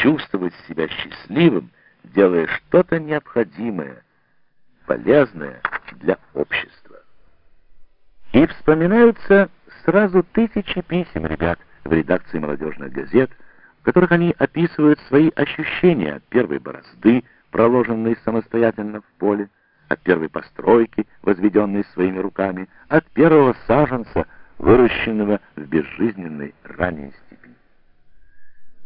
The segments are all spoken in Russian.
чувствовать себя счастливым, делая что-то необходимое, полезное для общества. И вспоминаются сразу тысячи писем ребят в редакции молодежных газет, в которых они описывают свои ощущения от первой борозды, проложенной самостоятельно в поле, от первой постройки, возведенной своими руками, от первого саженца, выращенного в безжизненной ранней степи.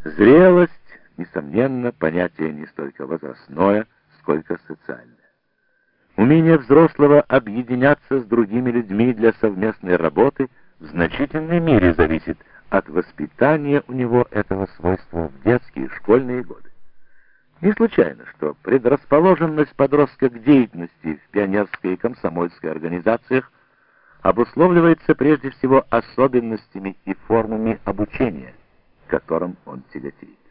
Зрелость, несомненно, понятие не столько возрастное, сколько социальное. Умение взрослого объединяться с другими людьми для совместной работы в значительной мере зависит от воспитания у него этого свойства в детские и школьные годы. Не случайно, что предрасположенность подростка к деятельности в пионерской и комсомольской организациях обусловливается прежде всего особенностями и формами обучения, которым он тяготеет.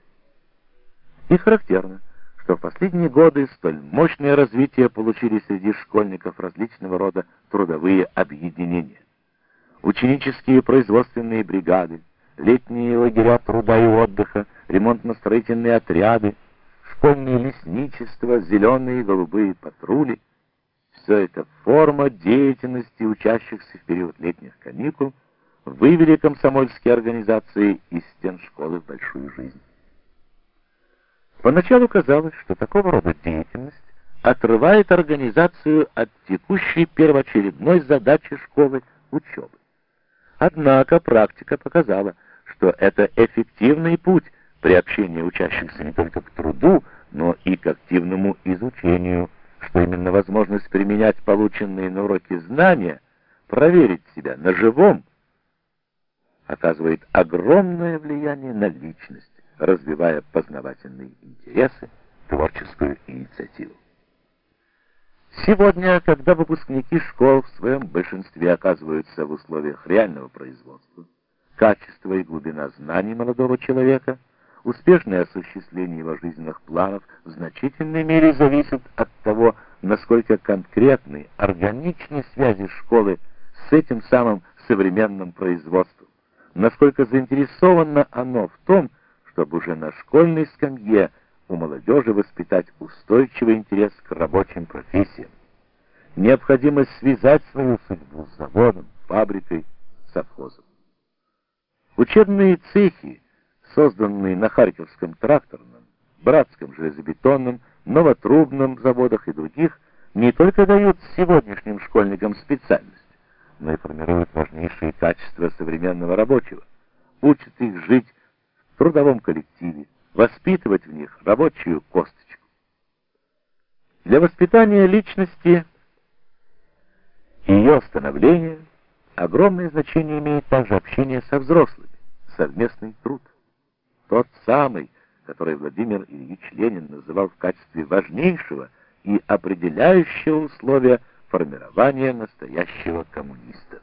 И характерно, что в последние годы столь мощное развитие получили среди школьников различного рода трудовые объединения. Ученические производственные бригады, летние лагеря труда и отдыха, ремонтно-строительные отряды, школьное лесничество, зеленые и голубые патрули — все это форма деятельности учащихся в период летних каникул вывели комсомольские организации из стен школы в большую жизнь. Поначалу казалось, что такого рода деятельность отрывает организацию от текущей первоочередной задачи школы учебы. Однако практика показала, что это эффективный путь приобщения учащихся не только к труду, но и к активному изучению, что именно возможность применять полученные на уроке знания, проверить себя на живом, оказывает огромное влияние на личность развивая познавательные интересы, творческую инициативу. Сегодня, когда выпускники школ в своем большинстве оказываются в условиях реального производства, качество и глубина знаний молодого человека, успешное осуществление его жизненных планов в значительной мере зависит от того, насколько конкретны, органичны связи школы с этим самым современным производством, насколько заинтересовано оно в том, чтобы уже на школьной скамье у молодежи воспитать устойчивый интерес к рабочим профессиям. Необходимость связать свою судьбу с заводом, фабрикой, совхозом. Учебные цехи, созданные на Харьковском тракторном, Братском железобетонном, Новотрубном заводах и других, не только дают сегодняшним школьникам специальность, но и формируют важнейшие качества современного рабочего, учат их жить в трудовом коллективе, воспитывать в них рабочую косточку. Для воспитания личности и ее становления огромное значение имеет также общение со взрослыми, совместный труд. Тот самый, который Владимир Ильич Ленин называл в качестве важнейшего и определяющего условия формирования настоящего коммуниста.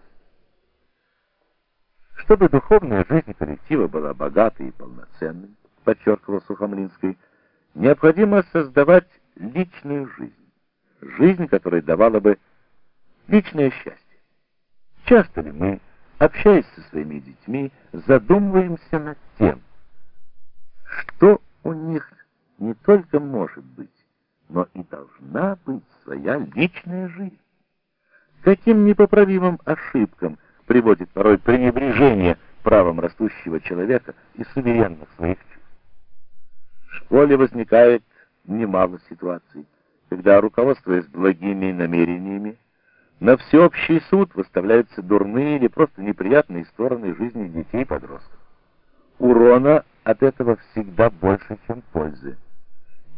Чтобы духовная жизнь коллектива была богатой и полноценной, подчеркивал Сухомлинский, необходимо создавать личную жизнь, жизнь, которая давала бы личное счастье. Часто ли мы, общаясь со своими детьми, задумываемся над тем, что у них не только может быть, но и должна быть своя личная жизнь? Каким непоправимым ошибкам – приводит порой пренебрежение правом растущего человека и суверенных своих чувств. В школе возникает немало ситуаций, когда, руководствуясь благими намерениями, на всеобщий суд выставляются дурные или просто неприятные стороны жизни детей и подростков. Урона от этого всегда больше, чем пользы.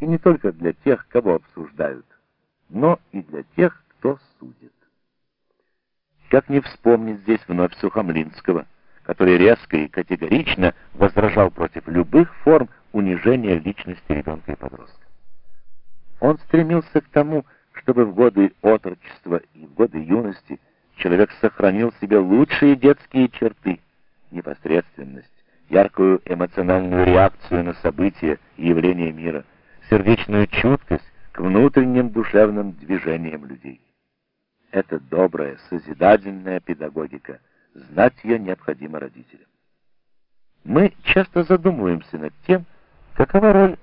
И не только для тех, кого обсуждают, но и для тех, кто судит. Как не вспомнить здесь вновь Сухомлинского, который резко и категорично возражал против любых форм унижения личности ребенка и подростка. Он стремился к тому, чтобы в годы отрочества и в годы юности человек сохранил в себе лучшие детские черты, непосредственность, яркую эмоциональную реакцию на события и явления мира, сердечную чуткость к внутренним душевным движениям людей. Это добрая, созидательная педагогика. Знать ее необходимо родителям. Мы часто задумываемся над тем, Какова роль